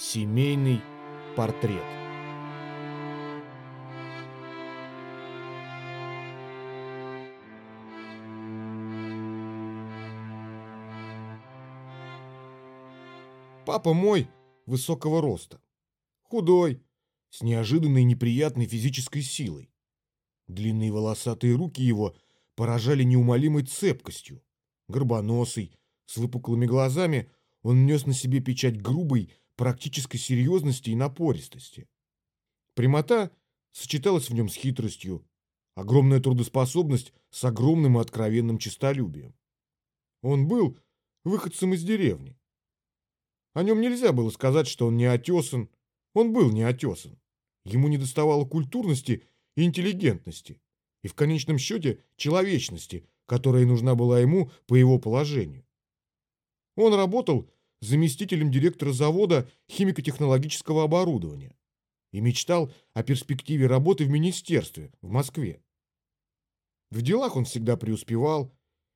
Семейный портрет. Папа мой высокого роста. Худой, с неожиданной неприятной физической силой. Длинные волосатые руки его поражали неумолимой цепкостью. Горбоносый, с выпуклыми глазами, он нес на себе печать грубой, практической серьезности и напористости. Прямота сочеталась в нем с хитростью, огромная трудоспособность с огромным и откровенным честолюбием. Он был выходцем из деревни. О нем нельзя было сказать, что он не отесан. Он был не отесан. Ему недоставало культурности и интеллигентности, и в конечном счете человечности, которая нужна была ему по его положению. Он работал заместителем директора завода химико-технологического оборудования и мечтал о перспективе работы в министерстве в Москве. В делах он всегда преуспевал,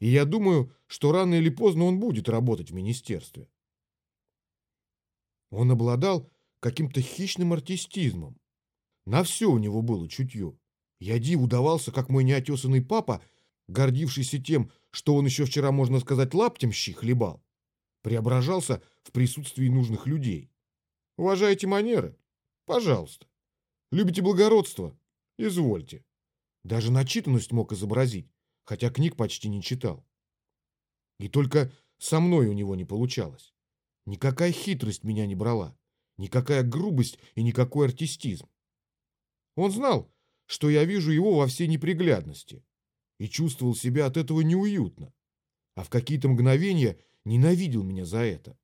и я думаю, что рано или поздно он будет работать в министерстве. Он обладал каким-то хищным артистизмом. На все у него было чутье. Я диву давался, как мой неотесанный папа, гордившийся тем, что он еще вчера, можно сказать, лаптем щи хлебал, преображался в присутствии нужных людей. Уважаете манеры? Пожалуйста. Любите благородство? Извольте. Даже начитанность мог изобразить, хотя книг почти не читал. И только со мной у него не получалось. Никакая хитрость меня не брала, никакая грубость и никакой артистизм. Он знал, что я вижу его во всей неприглядности, и чувствовал себя от этого неуютно, а в какие-то мгновения ненавидел меня за это.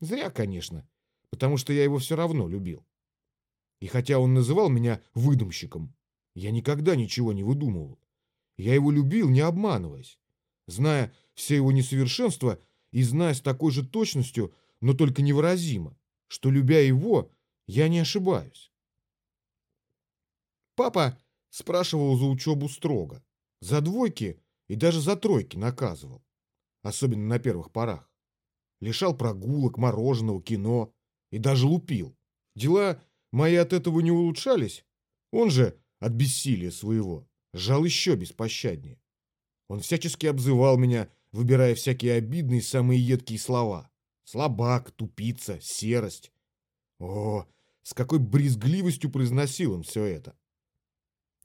Зря, конечно, потому что я его все равно любил. И хотя он называл меня выдумщиком, я никогда ничего не выдумывал. Я его любил, не обманываясь, зная все его несовершенства и зная с такой же точностью, но только невыразимо, что, любя его, я не ошибаюсь. Папа спрашивал за учебу строго, за двойки и даже за тройки наказывал, особенно на первых порах. Лишал прогулок, мороженого, кино и даже лупил. Дела мои от этого не улучшались, он же от бессилия своего жал еще беспощаднее. Он всячески обзывал меня выбирая всякие обидные самые едкие слова. Слабак, тупица, серость. О, с какой брезгливостью произносил он все это.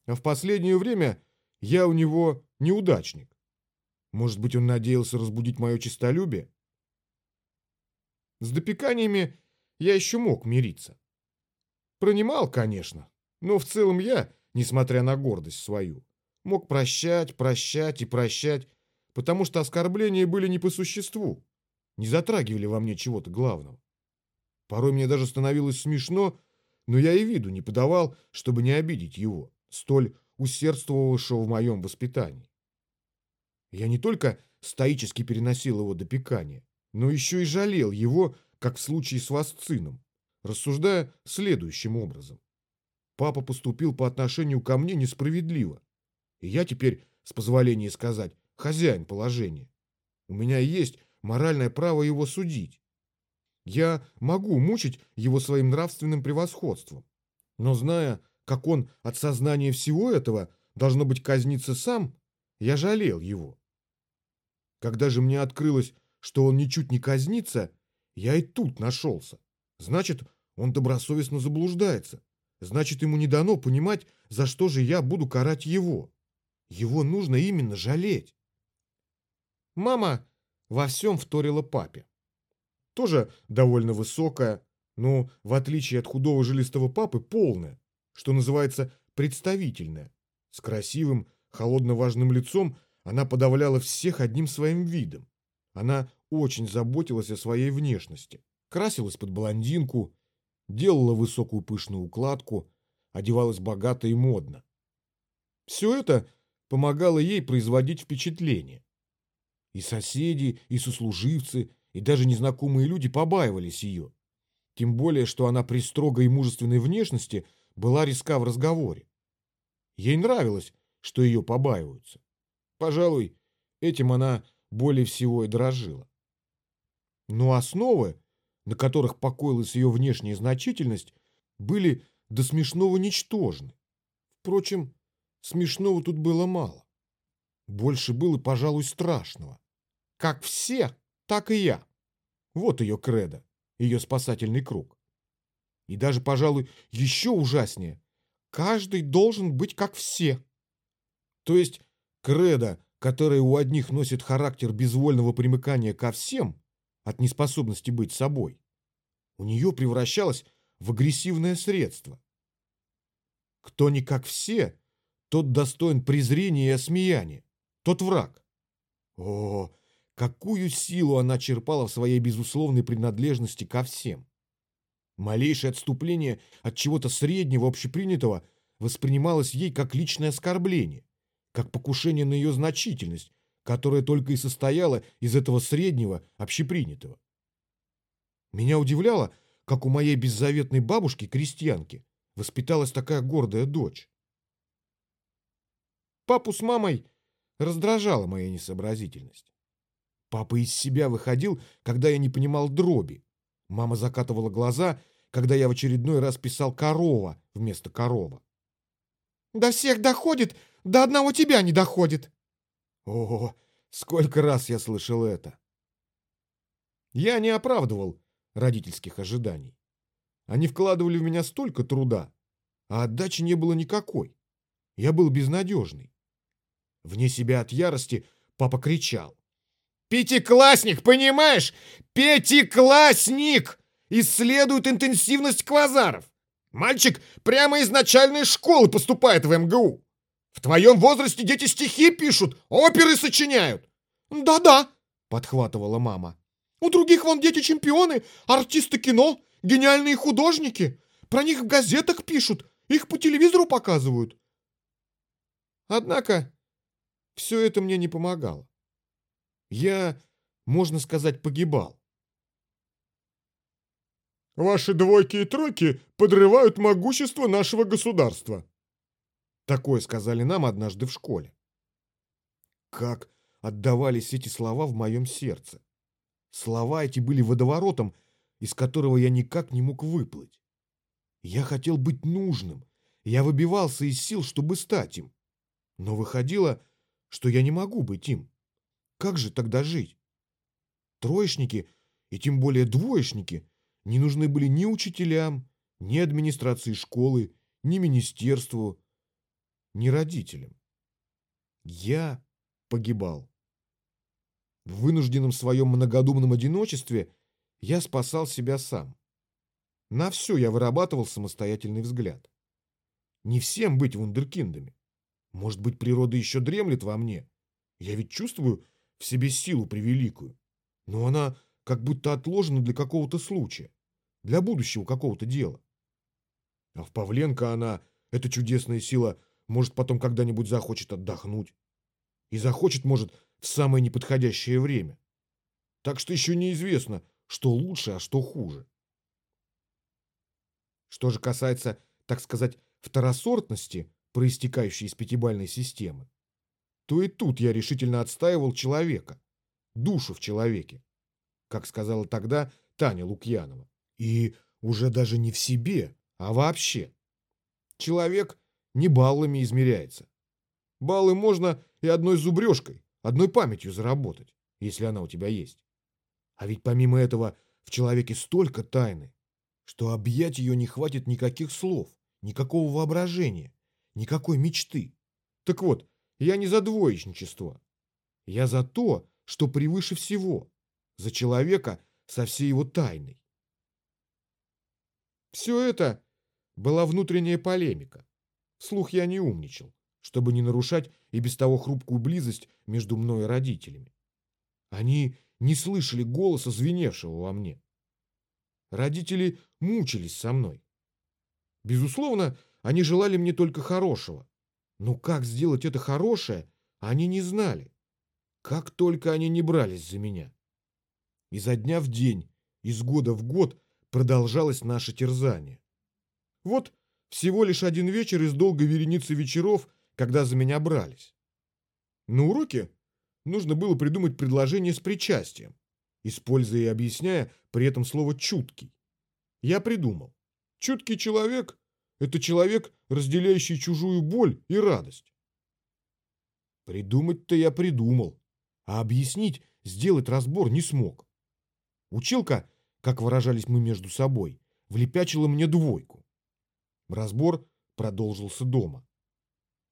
А в последнее время я у него неудачник. Может быть, он надеялся разбудить мое честолюбие? С допеканиями я еще мог мириться. Пронимал, конечно, но в целом я, несмотря на гордость свою, мог прощать, прощать и прощать, потому что оскорбления были не по существу, не затрагивали во мне чего-то главного. Порой мне даже становилось смешно, но я и виду не подавал, чтобы не обидеть его, столь усердствовавшего в моем воспитании. Я не только стоически переносил его допекание, но еще и жалел его, как в случае с Васцином, рассуждая следующим образом. Папа поступил по отношению ко мне несправедливо, и я теперь, с позволения сказать, хозяин положения. У меня есть моральное право его судить. Я могу мучить его своим нравственным превосходством. Но зная, как он от сознания всего этого должно быть казниться сам, я жалел его. Когда же мне открылось, что он ничуть не казнится, я и тут нашелся. Значит, он добросовестно заблуждается. Значит, ему не дано понимать, за что же я буду карать его. Его нужно именно жалеть. Мама во всем вторила папе. Тоже довольно высокая, но, в отличие от худого жилистого папы, полная, что называется представительная. С красивым, холодно-важным лицом она подавляла всех одним своим видом. Она очень заботилась о своей внешности. Красилась под блондинку, делала высокую пышную укладку, одевалась богато и модно. Все это помогало ей производить впечатление. И соседи, и сослуживцы, и даже незнакомые люди побаивались ее. Тем более, что она при строгой и мужественной внешности была риска в разговоре. Ей нравилось, что ее побаиваются. Пожалуй, этим она более всего и дрожила. Но основы на которых покоилась ее внешняя значительность, были до смешного ничтожны. Впрочем, смешного тут было мало. Больше было, пожалуй, страшного. Как все, так и я. Вот ее кредо, ее спасательный круг. И даже, пожалуй, еще ужаснее. Каждый должен быть как все. То есть кредо, которое у одних носит характер безвольного примыкания ко всем, от неспособности быть собой, у нее превращалось в агрессивное средство. Кто не как все, тот достоин презрения и осмеяния, тот враг. О, какую силу она черпала в своей безусловной принадлежности ко всем. Малейшее отступление от чего-то среднего общепринятого воспринималось ей как личное оскорбление, как покушение на ее значительность, которое только и состояло из этого среднего общепринятого. Меня удивляло, как у моей беззаветной бабушки-крестьянки воспиталась такая гордая дочь. Папу с мамой раздражала моя несообразительность. Папа из себя выходил, когда я не понимал дроби. Мама закатывала глаза, когда я в очередной раз писал «корова» вместо «корова». «До всех доходит, до одного тебя не доходит». О, сколько раз я слышал это. Я не оправдывал родительских ожиданий. Они вкладывали в меня столько труда, а отдачи не было никакой. Я был безнадежный. Вне себя от ярости папа кричал. «Пятиклассник, понимаешь? Пятиклассник! Исследует интенсивность квазаров! Мальчик прямо из начальной школы поступает в МГУ! В твоем возрасте дети стихи пишут, оперы сочиняют!» «Да-да», — подхватывала мама. «У других вон дети чемпионы, артисты кино, гениальные художники. Про них в газетах пишут, их по телевизору показывают». Однако все это мне не помогало. Я, можно сказать, погибал. Ваши двойки и тройки подрывают могущество нашего государства. Такое сказали нам однажды в школе. Как отдавались эти слова в моем сердце. Слова эти были водоворотом, из которого я никак не мог выплыть. Я хотел быть нужным, я выбивался из сил, чтобы стать им. Но выходило, что я не могу быть им. Как же тогда жить? Троечники, и тем более двоечники, не нужны были ни учителям, ни администрации школы, ни министерству, ни родителям. Я погибал. В вынужденном своем многодумном одиночестве я спасал себя сам. На все я вырабатывал самостоятельный взгляд. Не всем быть вундеркиндами. Может быть, природа еще дремлет во мне. Я ведь чувствую в себе силу превеликую. Но она как будто отложена для какого-то случая, для будущего какого-то дела. А в Павленко она, эта чудесная сила, может, потом когда-нибудь захочет отдохнуть. И захочет, может, в самое неподходящее время. Так что еще неизвестно, что лучше, а что хуже. Что же касается, так сказать, второсортности, проистекающей из пятибальной системы, то и тут я решительно отстаивал человека, душу в человеке, как сказала тогда Таня Лукьянова. И уже даже не в себе, а вообще. Человек не баллами измеряется. Баллы можно и одной зубрежкой, одной памятью заработать, если она у тебя есть. А ведь помимо этого в человеке столько тайны, что объять ее не хватит никаких слов, никакого воображения, никакой мечты. Так вот, я не за двоечничество. Я за то, что превыше всего, за человека со всей его тайной. Все это была внутренняя полемика. Слух я не умничал, чтобы не нарушать и без того хрупкую близость между мной и родителями. Они не слышали голоса, звеневшего во мне. Родители мучились со мной. Безусловно, они желали мне только хорошего. Но как сделать это хорошее, они не знали. Как только они не брались за меня. Изо дня в день, из года в год продолжалось наше терзание. Вот всего лишь один вечер из долгой вереницы вечеров, когда за меня брались. На уроке нужно было придумать предложение с причастием. используя и объясняя при этом слово «чуткий». Я придумал. Чуткий человек – это человек, разделяющий чужую боль и радость. Придумать-то я придумал, а объяснить, сделать разбор не смог. Училка, как выражались мы между собой, влепячила мне двойку. Разбор продолжился дома.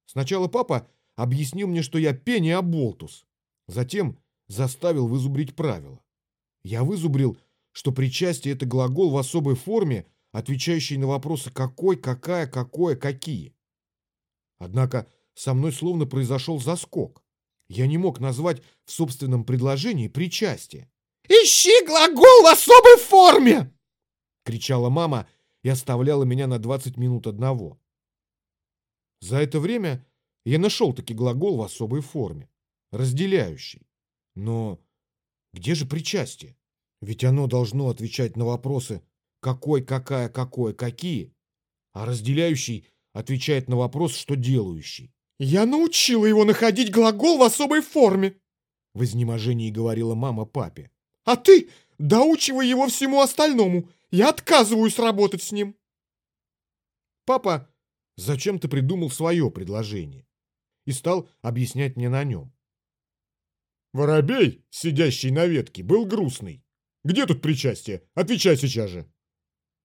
Сначала папа объяснил мне, что я пени оболтус, затем заставил вызубрить правила. Я вызубрил, что причастие – это глагол в особой форме, отвечающий на вопросы «какой», «какая», «какое», «какие». Однако со мной словно произошел заскок. Я не мог назвать в собственном предложении причастие. «Ищи глагол в особой форме!» — кричала мама и оставляла меня на 20 минут одного. За это время я нашел таки глагол в особой форме, разделяющий. Но где же причастие? Ведь оно должно отвечать на вопросы «какой», «какая», «какое», «какие», а разделяющий отвечает на вопрос «что делающий». «Я научила его находить глагол в особой форме», — в изнеможении говорила мама папе. «А ты доучивай его всему остальному. Я отказываюсь работать с ним». Папа зачем-то придумал свое предложение и стал объяснять мне на нем. Воробей, сидящий на ветке, был грустный. Где тут причастие? Отвечай сейчас же.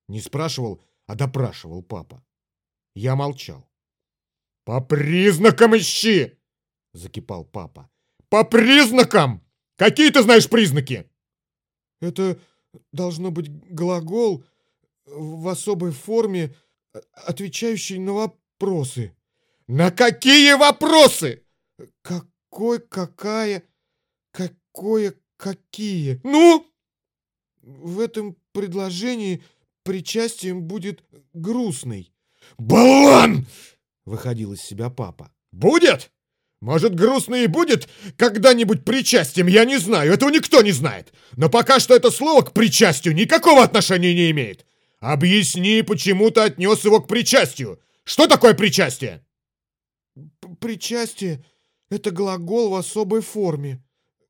Не спрашивал, а допрашивал папа. Я молчал. «По признакам ищи!» — закипал папа. «По признакам! Какие ты знаешь признаки?» «Это должно быть глагол в особой форме, отвечающий на вопросы». «На какие вопросы?» «Какой, какая, какое, какие?» «Ну?» «В этом предложении причастием будет грустный». «Балан!» Выходил из себя папа. «Будет? Может, грустно и будет когда-нибудь причастием, я не знаю, этого никто не знает. Но пока что это слово к причастию никакого отношения не имеет. Объясни, почему ты отнес его к причастию. Что такое причастие?» «Причастие — это глагол в особой форме.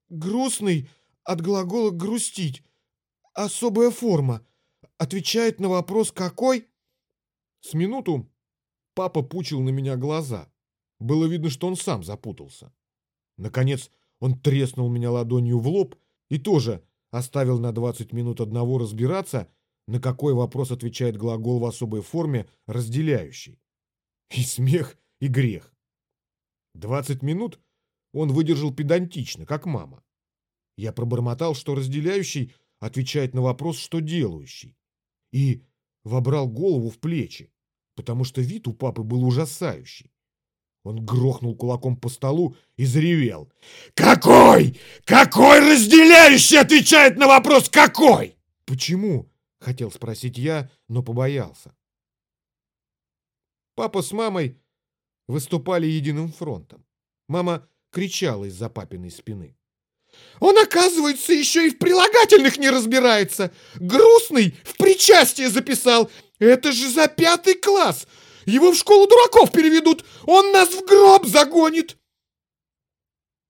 Грустный от глагола «грустить». Особая форма. Отвечает на вопрос «какой?» С минуту Папа пучил на меня глаза. Было видно, что он сам запутался. Наконец он треснул меня ладонью в лоб и тоже оставил на 20 минут одного разбираться, на какой вопрос отвечает глагол в особой форме разделяющий. И смех, и грех. 20 минут он выдержал педантично, как мама. Я пробормотал, что разделяющий отвечает на вопрос, что делающий. И вобрал голову в плечи потому что вид у папы был ужасающий. Он грохнул кулаком по столу и заревел. «Какой? Какой разделяющий отвечает на вопрос «какой»?» «Почему?» — хотел спросить я, но побоялся. Папа с мамой выступали единым фронтом. Мама кричала из-за папиной спины. Он, оказывается, еще и в прилагательных не разбирается. Грустный в причастие записал. Это же за пятый класс. Его в школу дураков переведут. Он нас в гроб загонит.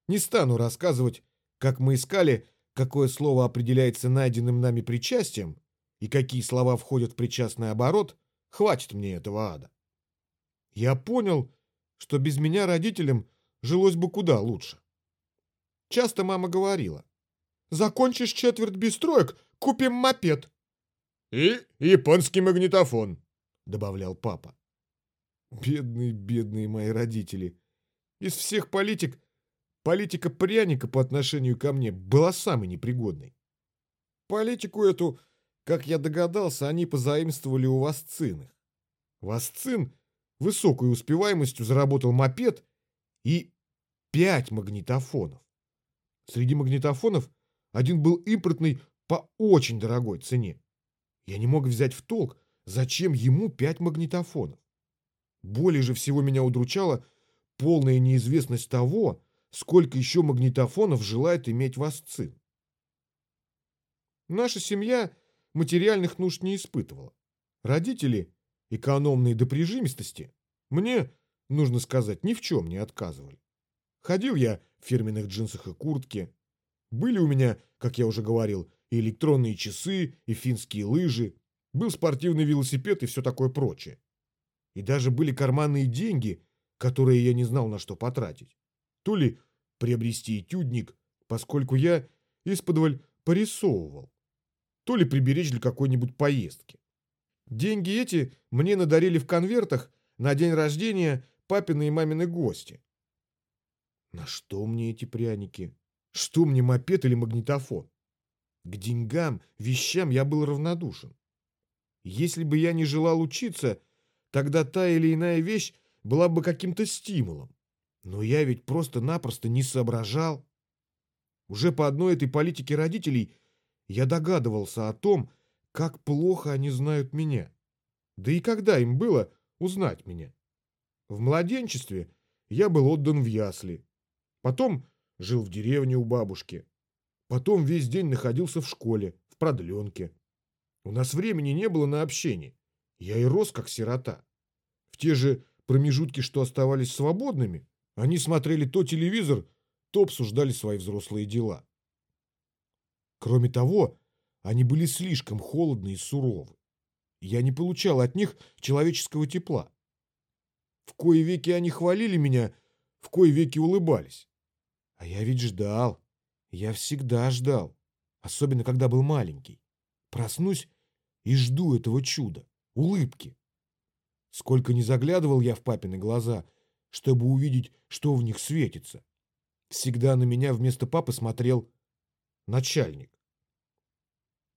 Не стану рассказывать, как мы искали, какое слово определяется найденным нами причастием и какие слова входят в причастный оборот. Хватит мне этого ада. Я понял, что без меня родителям жилось бы куда лучше. Часто мама говорила. «Закончишь четверть без троек, купим мопед». «И японский магнитофон», — добавлял папа. Бедные, бедные мои родители. Из всех политик, политика пряника по отношению ко мне была самой непригодной. Политику эту, как я догадался, они позаимствовали у Васциных. Васцин высокой успеваемостью заработал мопед и пять магнитофонов. Среди магнитофонов один был импортный по очень дорогой цене. Я не мог взять в толк, зачем ему пять магнитофонов. Более же всего меня удручала полная неизвестность того, сколько еще магнитофонов желает иметь Васцин. Наша семья материальных нужд не испытывала. Родители, экономные до прижимистости, мне, нужно сказать, ни в чем не отказывали. Ходил я в фирменных джинсах и куртке. Были у меня, как я уже говорил, и электронные часы, и финские лыжи, был спортивный велосипед и все такое прочее. И даже были карманные деньги, которые я не знал, на что потратить. То ли приобрести этюдник, поскольку я исподволь порисовывал, то ли приберечь для какой-нибудь поездки. Деньги эти мне надарили в конвертах на день рождения папины и мамины гости. На что мне эти пряники? Что мне мопед или магнитофон? К деньгам, вещам я был равнодушен. Если бы я не желал учиться, тогда та или иная вещь была бы каким-то стимулом. Но я ведь просто-напросто не соображал. Уже по одной этой политике родителей я догадывался о том, как плохо они знают меня. Да и когда им было узнать меня? В младенчестве я был отдан в ясли. Потом жил в деревне у бабушки. Потом весь день находился в школе, в продленке. У нас времени не было на общение. Я и рос как сирота. В те же промежутки, что оставались свободными, они смотрели то телевизор, то обсуждали свои взрослые дела. Кроме того, они были слишком холодны и суровы. Я не получал от них человеческого тепла. В кои веки они хвалили меня, в кои веки улыбались. А я ведь ждал. Я всегда ждал. Особенно, когда был маленький. Проснусь и жду этого чуда. Улыбки. Сколько не заглядывал я в папины глаза, чтобы увидеть, что в них светится. Всегда на меня вместо папы смотрел начальник.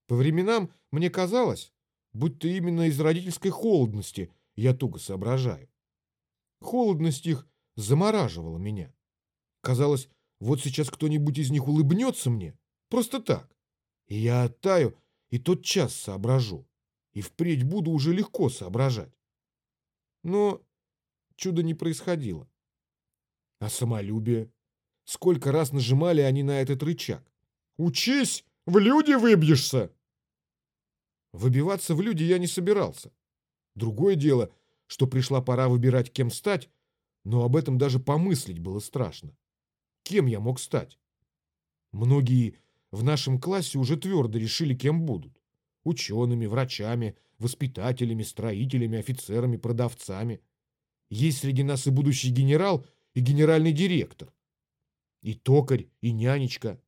По временам мне казалось, будто именно из родительской холодности я туго соображаю. Холодность их замораживала меня. Казалось, вот сейчас кто-нибудь из них улыбнется мне, просто так. И я оттаю, и тот час соображу. И впредь буду уже легко соображать. Но чуда не происходило. А самолюбие? Сколько раз нажимали они на этот рычаг? «Учись, в люди выбьешься!» Выбиваться в люди я не собирался. Другое дело, что пришла пора выбирать, кем стать, но об этом даже помыслить было страшно. Кем я мог стать? Многие в нашем классе уже твердо решили, кем будут. Учеными, врачами, воспитателями, строителями, офицерами, продавцами. Есть среди нас и будущий генерал, и генеральный директор. И токарь, и нянечка.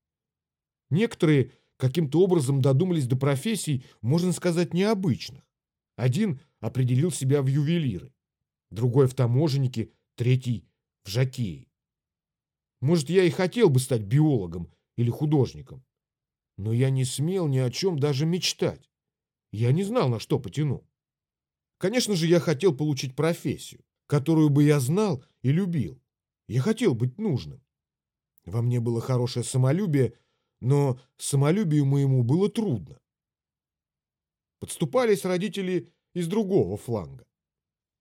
Некоторые каким-то образом додумались до профессий, можно сказать, необычных. Один определил себя в ювелиры, другой в таможеннике, третий в жакеи. Может, я и хотел бы стать биологом или художником. Но я не смел ни о чем даже мечтать. Я не знал, на что потяну. Конечно же, я хотел получить профессию, которую бы я знал и любил. Я хотел быть нужным. Во мне было хорошее самолюбие, но самолюбию моему было трудно. Подступались родители из другого фланга.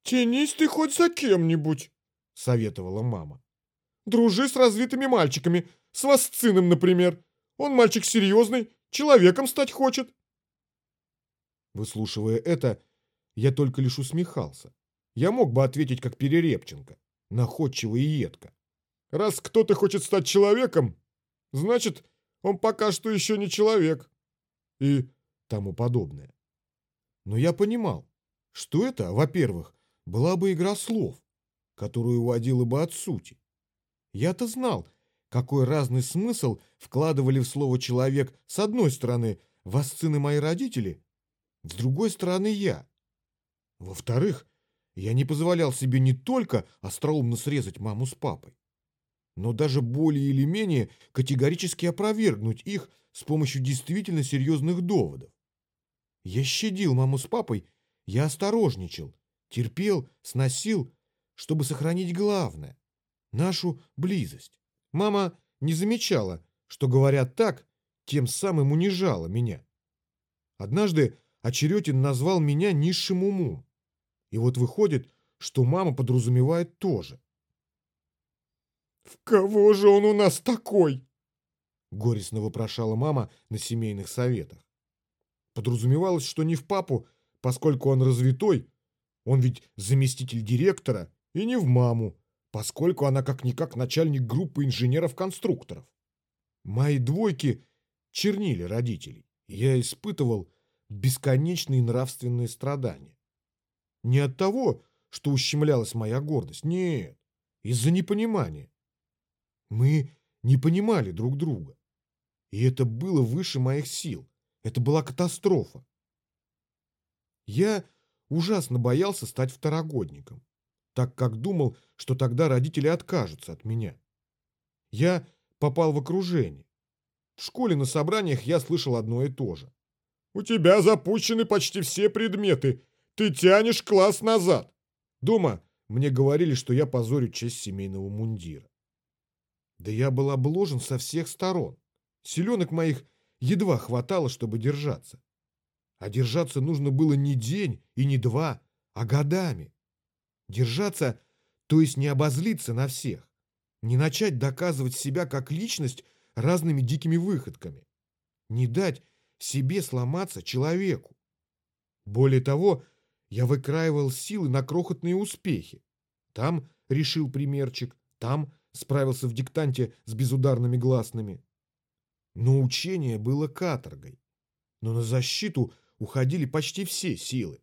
«Тянись ты хоть за кем-нибудь», — советовала мама. Дружи с развитыми мальчиками, с Васциным, например. Он мальчик серьезный, человеком стать хочет. Выслушивая это, я только лишь усмехался. Я мог бы ответить, как Перерепченко, находчиво и едко. Раз кто-то хочет стать человеком, значит, он пока что еще не человек. И тому подобное. Но я понимал, что это, во-первых, была бы игра слов, которую уводила бы от сути. Я-то знал, какой разный смысл вкладывали в слово «человек» с одной стороны восцины мои родители, с другой стороны я. Во-вторых, я не позволял себе не только остроумно срезать маму с папой, но даже более или менее категорически опровергнуть их с помощью действительно серьезных доводов. Я щадил маму с папой, я осторожничал, терпел, сносил, чтобы сохранить главное нашу близость. Мама не замечала, что, говорят так, тем самым унижала меня. Однажды Очеретин назвал меня низшим умом. И вот выходит, что мама подразумевает тоже. «В кого же он у нас такой?» Горестно вопрошала мама на семейных советах. Подразумевалось, что не в папу, поскольку он развитой, он ведь заместитель директора, и не в маму, поскольку она как-никак начальник группы инженеров-конструкторов. Мои двойки чернили родителей. Я испытывал бесконечные нравственные страдания. Не от того, что ущемлялась моя гордость, нет, из-за непонимания. Мы не понимали друг друга. И это было выше моих сил. Это была катастрофа. Я ужасно боялся стать второгодником, так как думал, что тогда родители откажутся от меня. Я попал в окружение. В школе на собраниях я слышал одно и то же. «У тебя запущены почти все предметы. Ты тянешь класс назад». Дома мне говорили, что я позорю честь семейного мундира. Да я был обложен со всех сторон. Селенок моих едва хватало, чтобы держаться. А держаться нужно было не день и не два, а годами. Держаться, то есть не обозлиться на всех, не начать доказывать себя как личность разными дикими выходками, не дать себе сломаться человеку. Более того, я выкраивал силы на крохотные успехи. Там решил примерчик, там справился в диктанте с безударными гласными. Но учение было каторгой. Но на защиту уходили почти все силы.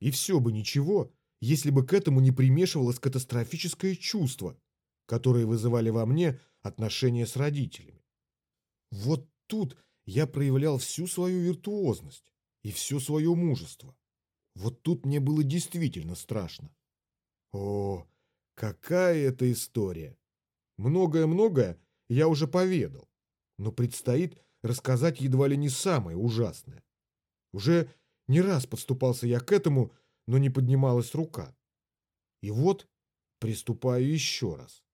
И все бы ничего, если бы к этому не примешивалось катастрофическое чувство, которое вызывали во мне отношения с родителями. Вот тут я проявлял всю свою виртуозность и все свое мужество. Вот тут мне было действительно страшно. О, какая это история! Многое-многое я уже поведал, но предстоит рассказать едва ли не самое ужасное. Уже не раз подступался я к этому, но не поднималась рука. И вот приступаю еще раз.